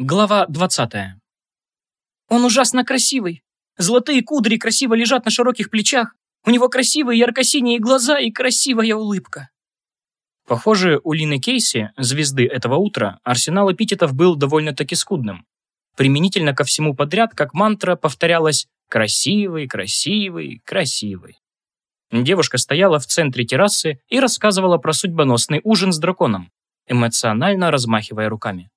Глава 20. Он ужасно красивый. Золотые кудри красиво лежат на широких плечах. У него красивые ярко-синие глаза и красивая улыбка. Похоже, у Лины Кейси, звезды этого утра, арсенал эпитетов был довольно-таки скудным. Применительно ко всему подряд, как мантра, повторялось «красивый, красивый, красивый». Девушка стояла в центре террасы и рассказывала про судьбоносный ужин с драконом, эмоционально размахивая руками.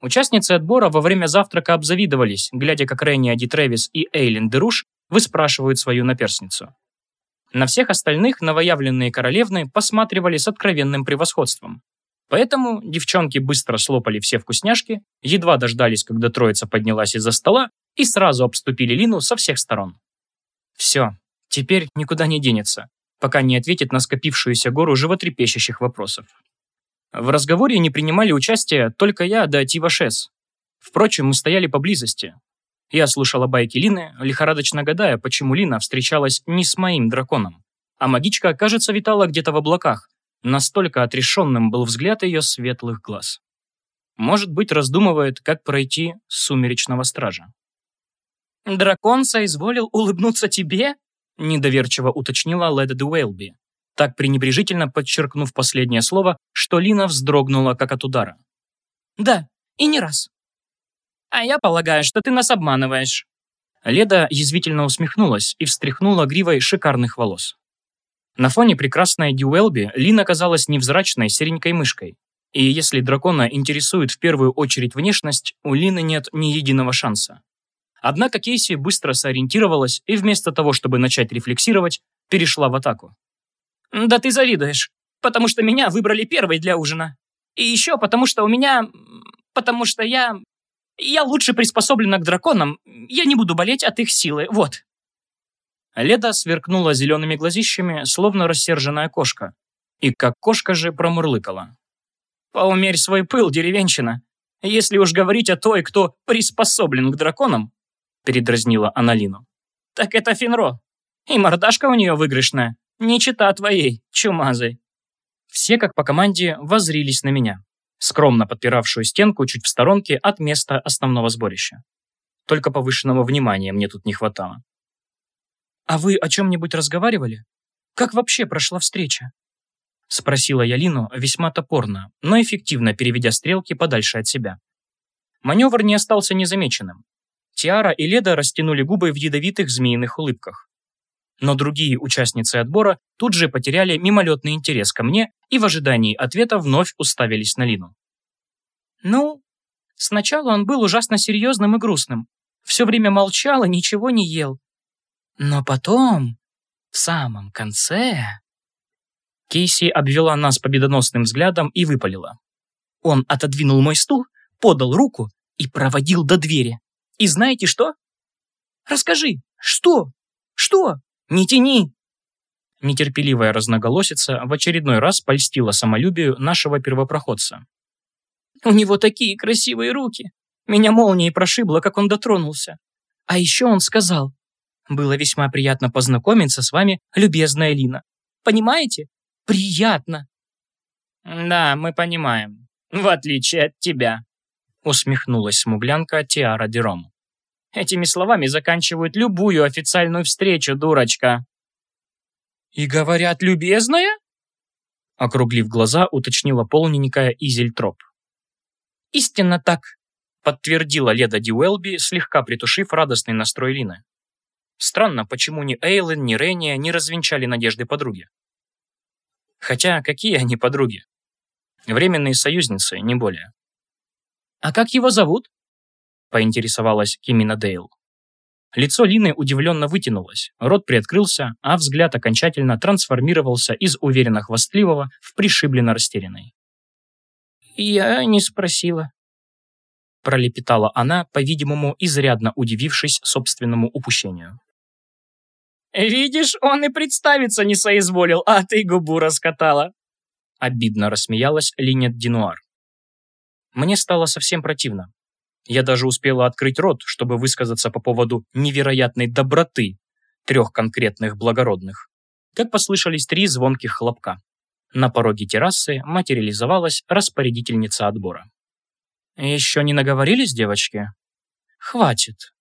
Участницы отбора во время завтрака обзавидовались, глядя, как Ренни Ади Трэвис и Эйлин Деруш выспрашивают свою наперсницу. На всех остальных новоявленные королевны посматривали с откровенным превосходством. Поэтому девчонки быстро слопали все вкусняшки, едва дождались, когда троица поднялась из-за стола, и сразу обступили Лину со всех сторон. Все, теперь никуда не денется, пока не ответит на скопившуюся гору животрепещущих вопросов. В разговоре не принимали участие только я да Тива Шес. Впрочем, мы стояли поблизости. Я слушала байки Лины, лихорадочно гадая, почему Лина встречалась не с моим драконом. А магичка, кажется, витала где-то в облаках. Настолько отрешенным был взгляд ее светлых глаз. Может быть, раздумывает, как пройти сумеречного стража. «Дракон соизволил улыбнуться тебе?» недоверчиво уточнила Леда Дуэлби так пренебрежительно подчеркнув последнее слово, что Лина вздрогнула, как от удара. «Да, и не раз». «А я полагаю, что ты нас обманываешь». Леда язвительно усмехнулась и встряхнула гривой шикарных волос. На фоне прекрасной Дюэлби Лина казалась невзрачной серенькой мышкой. И если дракона интересует в первую очередь внешность, у Лины нет ни единого шанса. Однако Кейси быстро сориентировалась и вместо того, чтобы начать рефлексировать, перешла в атаку. Да ты завидуешь, потому что меня выбрали первой для ужина. И еще потому что у меня... Потому что я... Я лучше приспособлена к драконам. Я не буду болеть от их силы. Вот. Леда сверкнула зелеными глазищами, словно рассерженная кошка. И как кошка же промурлыкала. «Поумерь свой пыл, деревенщина. Если уж говорить о той, кто приспособлен к драконам», передразнила Аналину, «так это Финро. И мордашка у нее выигрышная. Не чита твоей, чумазой. Все, как по команде, воззрились на меня, скромно подпиравшую стенку чуть в сторонке от места основного сборища. Только повышенного внимания мне тут не хватало. «А вы о чем-нибудь разговаривали? Как вообще прошла встреча?» Спросила я Лину весьма топорно, но эффективно переведя стрелки подальше от себя. Маневр не остался незамеченным. Тиара и Леда растянули губы в ядовитых змеиных улыбках но другие участницы отбора тут же потеряли мимолетный интерес ко мне и в ожидании ответа вновь уставились на Лину. «Ну, сначала он был ужасно серьезным и грустным, все время молчал и ничего не ел. Но потом, в самом конце...» Кейси обвела нас победоносным взглядом и выпалила. Он отодвинул мой стул, подал руку и проводил до двери. И знаете что? Расскажи, что? Что? Не тяни!» Нетерпеливая разноголосица в очередной раз польстила самолюбию нашего первопроходца. «У него такие красивые руки! Меня молнией прошибло, как он дотронулся. А еще он сказал, было весьма приятно познакомиться с вами, любезная Лина. Понимаете? Приятно!» «Да, мы понимаем. В отличие от тебя», усмехнулась смуглянка Тиара Дером. Этими словами заканчивают любую официальную встречу, дурочка. «И говорят, любезная?» Округлив глаза, уточнила полненькая Изельтроп. «Истинно так», подтвердила Леда Дюэлби, слегка притушив радостный настрой Лины. Странно, почему ни Эйлен, ни Рения не развенчали надежды подруги. Хотя, какие они подруги? Временные союзницы, не более. «А как его зовут?» Поинтересовалась Кимина Дейл. Лицо Лины удивленно вытянулось, рот приоткрылся, а взгляд окончательно трансформировался из уверенно хвастливого в пришибленно растерянный. «Я не спросила», — пролепетала она, по-видимому, изрядно удивившись собственному упущению. «Видишь, он и представиться не соизволил, а ты губу раскатала!» Обидно рассмеялась Линет Динуар. Мне стало совсем противно. Я даже успела открыть рот, чтобы высказаться по поводу невероятной доброты трех конкретных благородных. Как послышались три звонких хлопка. На пороге террасы материализовалась распорядительница отбора. Еще не наговорились, девочки? Хватит.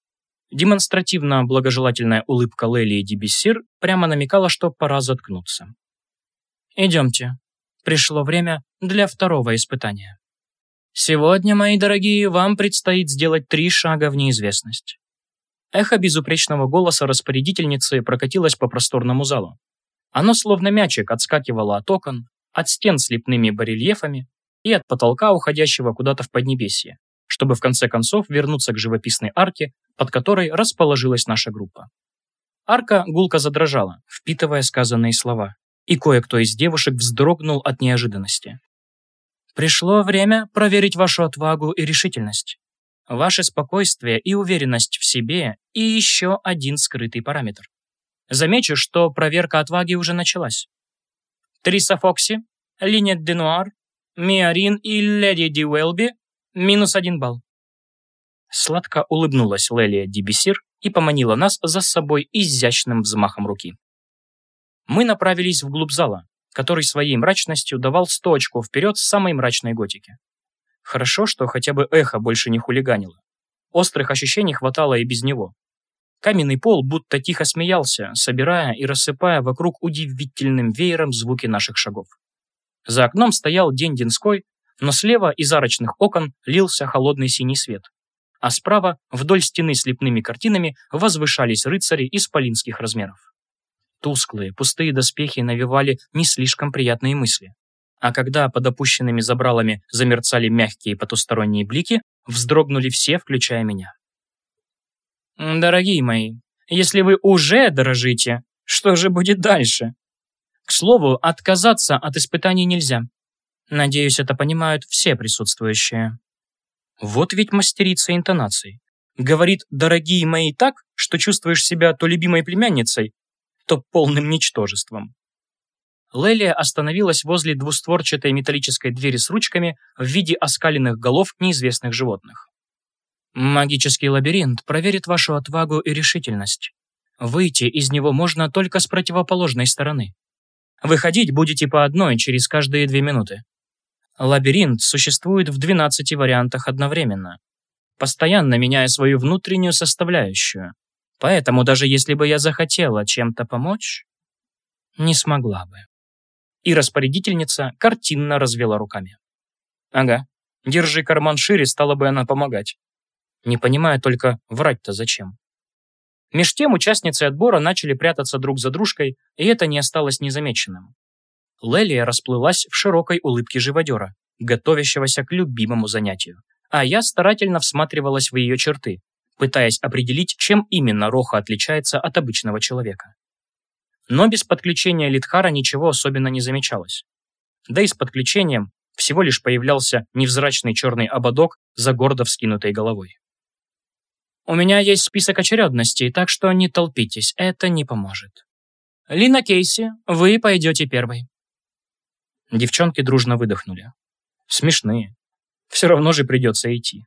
Демонстративно благожелательная улыбка Лелии Дебессир прямо намекала, что пора заткнуться. Идемте. Пришло время для второго испытания. Сегодня, мои дорогие, вам предстоит сделать три шага в неизвестность. Эхо безупречного голоса распорядительницы прокатилось по просторному залу. Оно словно мячик отскакивало от окон, от стен с лепными барельефами и от потолка, уходящего куда-то в Поднебесье, чтобы в конце концов вернуться к живописной арке, под которой расположилась наша группа. Арка гулко задрожала, впитывая сказанные слова, и кое-кто из девушек вздрогнул от неожиданности. «Пришло время проверить вашу отвагу и решительность, ваше спокойствие и уверенность в себе и еще один скрытый параметр. Замечу, что проверка отваги уже началась. Триса Фокси, Линет Денуар, Миарин и Леди Ди Уэлби минус один балл. Сладко улыбнулась Лелия Дибисир и поманила нас за собой изящным взмахом руки. Мы направились вглубь зала, который своей мрачностью давал сто очков вперед самой мрачной готики. Хорошо, что хотя бы эхо больше не хулиганило. Острых ощущений хватало и без него. Каменный пол будто тихо смеялся, собирая и рассыпая вокруг удивительным веером звуки наших шагов. За окном стоял день Денской, но слева из арочных окон лился холодный синий свет. А справа, вдоль стены с лепными картинами, возвышались рыцари исполинских размеров. Тусклые, пустые доспехи навевали не слишком приятные мысли. А когда под опущенными забралами замерцали мягкие потусторонние блики, вздрогнули все, включая меня. Дорогие мои, если вы уже дорожите, что же будет дальше? К слову, отказаться от испытаний нельзя. Надеюсь, это понимают все присутствующие. Вот ведь мастерица интонаций. Говорит «дорогие мои» так, что чувствуешь себя то любимой племянницей, то полным ничтожеством. Лелия остановилась возле двустворчатой металлической двери с ручками в виде оскаленных голов неизвестных животных. Магический лабиринт проверит вашу отвагу и решительность. Выйти из него можно только с противоположной стороны. Выходить будете по одной через каждые две минуты. Лабиринт существует в 12 вариантах одновременно, постоянно меняя свою внутреннюю составляющую. Поэтому даже если бы я захотела чем-то помочь, не смогла бы. И распорядительница картинно развела руками. Ага, держи карман шире, стала бы она помогать. Не понимая только, врать-то зачем. Меж тем участницы отбора начали прятаться друг за дружкой, и это не осталось незамеченным. Лелия расплылась в широкой улыбке живодера, готовящегося к любимому занятию, а я старательно всматривалась в ее черты, пытаясь определить, чем именно Роха отличается от обычного человека. Но без подключения Литхара ничего особенно не замечалось. Да и с подключением всего лишь появлялся невзрачный черный ободок за гордо вскинутой головой. У меня есть список очередностей, так что не толпитесь, это не поможет. Лина Кейси, вы пойдете первой. Девчонки дружно выдохнули. Смешные. Все равно же придется идти.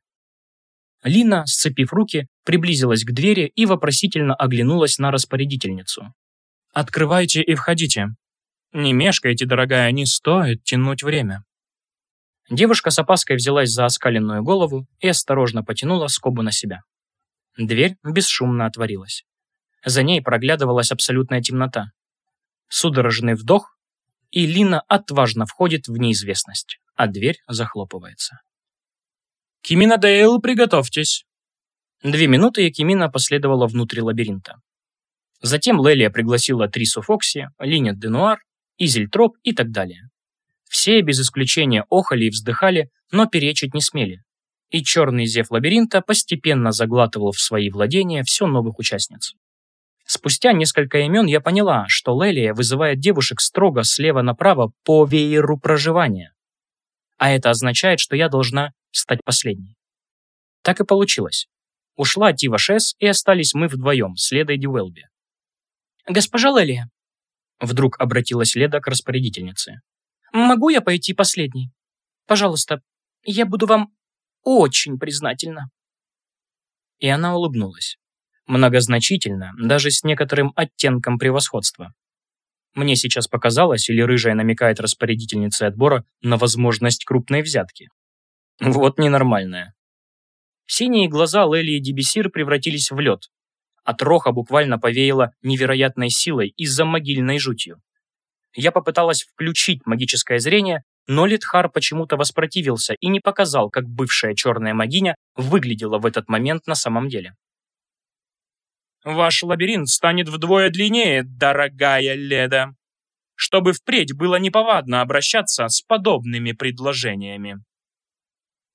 Лина, сцепив руки, приблизилась к двери и вопросительно оглянулась на распорядительницу. «Открывайте и входите. Не мешкайте, дорогая, не стоит тянуть время». Девушка с опаской взялась за оскаленную голову и осторожно потянула скобу на себя. Дверь бесшумно отворилась. За ней проглядывалась абсолютная темнота. Судорожный вдох, и Лина отважно входит в неизвестность, а дверь захлопывается. «Кимина Дейл, приготовьтесь!» Две минуты, и Кимина последовала внутрь лабиринта. Затем Лелия пригласила Трису Фокси, Линет Денуар, Изельтроп и так далее. Все без исключения охали и вздыхали, но перечить не смели, и черный зев лабиринта постепенно заглатывал в свои владения все новых участниц. Спустя несколько имен я поняла, что Лелия вызывает девушек строго слева направо по вееру проживания. А это означает, что я должна стать последней. Так и получилось. Ушла Тива Шес, и остались мы вдвоем с Ледой Дюэлби. «Госпожа Лелия», — вдруг обратилась Леда к распорядительнице, «могу я пойти последней? Пожалуйста, я буду вам очень признательна». И она улыбнулась. Многозначительно, даже с некоторым оттенком превосходства. Мне сейчас показалось, или рыжая намекает распорядительнице отбора на возможность крупной взятки. Вот ненормальная. Синие глаза Лели и Дебесир превратились в лед. От роха буквально повеяло невероятной силой из-за могильной жутью. Я попыталась включить магическое зрение, но Литхар почему-то воспротивился и не показал, как бывшая черная магиня выглядела в этот момент на самом деле. «Ваш лабиринт станет вдвое длиннее, дорогая Леда, чтобы впредь было неповадно обращаться с подобными предложениями».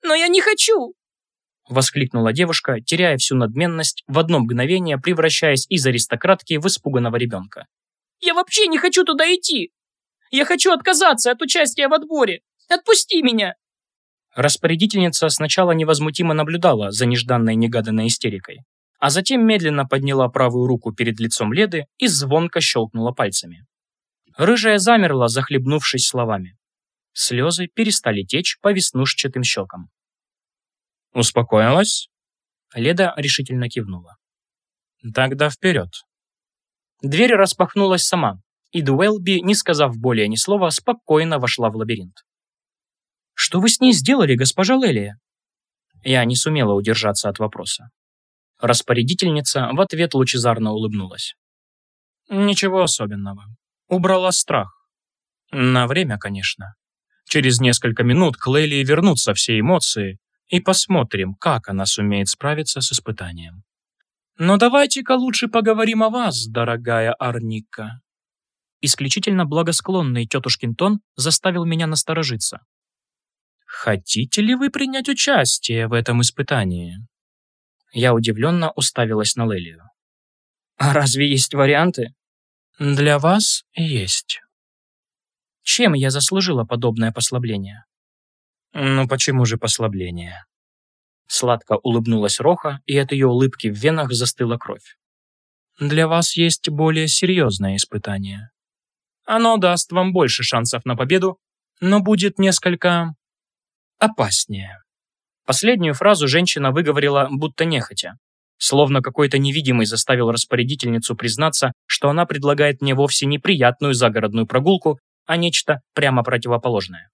«Но я не хочу!» Воскликнула девушка, теряя всю надменность, в одно мгновение превращаясь из аристократки в испуганного ребенка. «Я вообще не хочу туда идти! Я хочу отказаться от участия в отборе! Отпусти меня!» Распорядительница сначала невозмутимо наблюдала за нежданной негаданной истерикой, а затем медленно подняла правую руку перед лицом Леды и звонко щелкнула пальцами. Рыжая замерла, захлебнувшись словами. Слезы перестали течь по веснушчатым щекам. «Успокоилась?» Леда решительно кивнула. «Тогда вперед!» Дверь распахнулась сама, и Дуэлби, не сказав более ни слова, спокойно вошла в лабиринт. «Что вы с ней сделали, госпожа Лелия?» Я не сумела удержаться от вопроса. Распорядительница в ответ лучезарно улыбнулась. «Ничего особенного. Убрала страх. На время, конечно. Через несколько минут к Лелии вернутся все эмоции, и посмотрим, как она сумеет справиться с испытанием. Но давайте-ка лучше поговорим о вас, дорогая Арника. Исключительно благосклонный тетушкин тон заставил меня насторожиться. Хотите ли вы принять участие в этом испытании? Я удивленно уставилась на Лелию. А разве есть варианты? Для вас есть. Чем я заслужила подобное послабление? «Ну почему же послабление?» Сладко улыбнулась Роха, и от ее улыбки в венах застыла кровь. «Для вас есть более серьезное испытание. Оно даст вам больше шансов на победу, но будет несколько опаснее». Последнюю фразу женщина выговорила будто нехотя. Словно какой-то невидимый заставил распорядительницу признаться, что она предлагает мне вовсе не приятную загородную прогулку, а нечто прямо противоположное.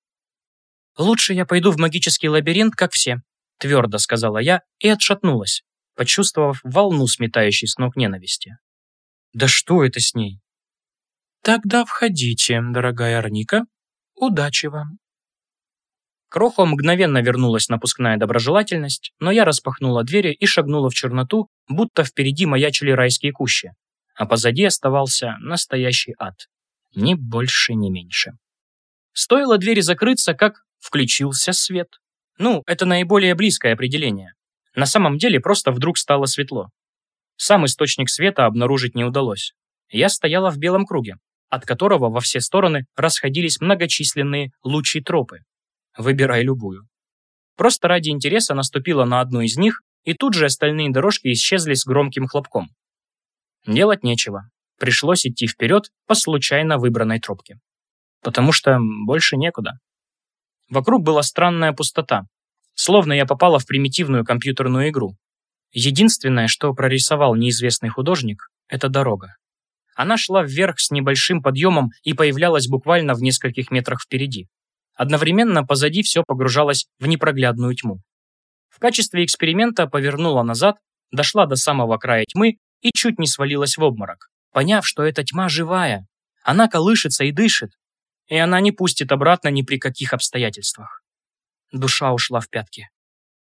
«Лучше я пойду в магический лабиринт, как все», твердо сказала я и отшатнулась, почувствовав волну сметающей с ног ненависти. «Да что это с ней?» «Тогда входите, дорогая Арника. Удачи вам». Кроху мгновенно вернулась напускная доброжелательность, но я распахнула двери и шагнула в черноту, будто впереди маячили райские кущи, а позади оставался настоящий ад. Ни больше, ни меньше. Стоило двери закрыться, как Включился свет. Ну, это наиболее близкое определение. На самом деле просто вдруг стало светло. Сам источник света обнаружить не удалось. Я стояла в белом круге, от которого во все стороны расходились многочисленные лучи тропы. Выбирай любую. Просто ради интереса наступила на одну из них, и тут же остальные дорожки исчезли с громким хлопком. Делать нечего. Пришлось идти вперед по случайно выбранной тропке. Потому что больше некуда. Вокруг была странная пустота. Словно я попала в примитивную компьютерную игру. Единственное, что прорисовал неизвестный художник, это дорога. Она шла вверх с небольшим подъемом и появлялась буквально в нескольких метрах впереди. Одновременно позади все погружалось в непроглядную тьму. В качестве эксперимента повернула назад, дошла до самого края тьмы и чуть не свалилась в обморок, поняв, что эта тьма живая. Она колышется и дышит, и она не пустит обратно ни при каких обстоятельствах. Душа ушла в пятки.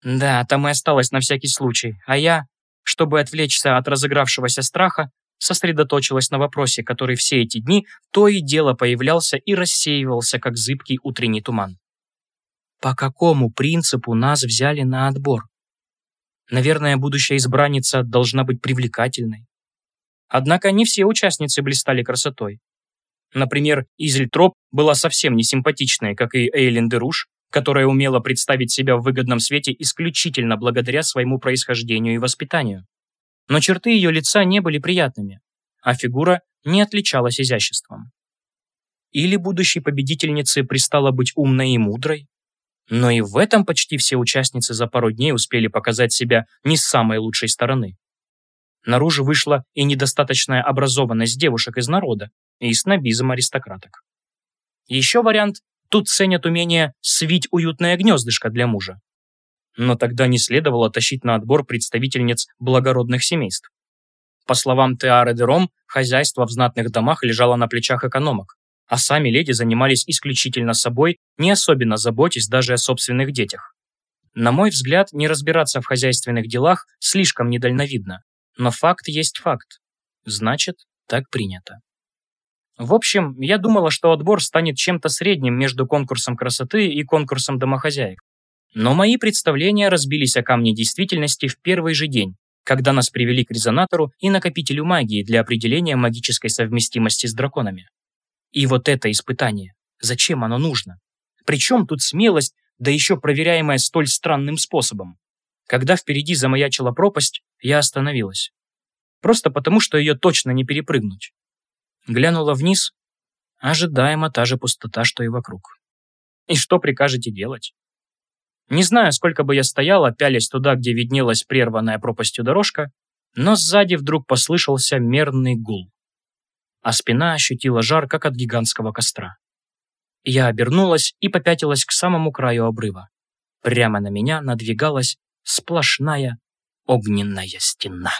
Да, там и осталась на всякий случай, а я, чтобы отвлечься от разыгравшегося страха, сосредоточилась на вопросе, который все эти дни то и дело появлялся и рассеивался, как зыбкий утренний туман. По какому принципу нас взяли на отбор? Наверное, будущая избранница должна быть привлекательной. Однако не все участницы блистали красотой. Например, Изельтроп была совсем не симпатичной, как и Эйлин Деруш, которая умела представить себя в выгодном свете исключительно благодаря своему происхождению и воспитанию. Но черты ее лица не были приятными, а фигура не отличалась изяществом. Или будущей победительнице пристало быть умной и мудрой, но и в этом почти все участницы за пару дней успели показать себя не с самой лучшей стороны. Наружу вышла и недостаточная образованность девушек из народа, и снобизм аристократок. Еще вариант – тут ценят умение свить уютное гнездышко для мужа, но тогда не следовало тащить на отбор представительниц благородных семейств. По словам Теары де хозяйство в знатных домах лежало на плечах экономок, а сами леди занимались исключительно собой, не особенно заботясь даже о собственных детях. На мой взгляд, не разбираться в хозяйственных делах слишком недальновидно, но факт есть факт. Значит, так принято. В общем, я думала, что отбор станет чем-то средним между конкурсом красоты и конкурсом домохозяек. Но мои представления разбились о камне действительности в первый же день, когда нас привели к резонатору и накопителю магии для определения магической совместимости с драконами. И вот это испытание. Зачем оно нужно? Причем тут смелость, да еще проверяемая столь странным способом? Когда впереди замаячила пропасть, я остановилась. Просто потому, что ее точно не перепрыгнуть. Глянула вниз. Ожидаемо та же пустота, что и вокруг. И что прикажете делать? Не знаю, сколько бы я стояла, пялясь туда, где виднелась прерванная пропастью дорожка, но сзади вдруг послышался мерный гул. А спина ощутила жар, как от гигантского костра. Я обернулась и попятилась к самому краю обрыва. Прямо на меня надвигалась сплошная огненная стена.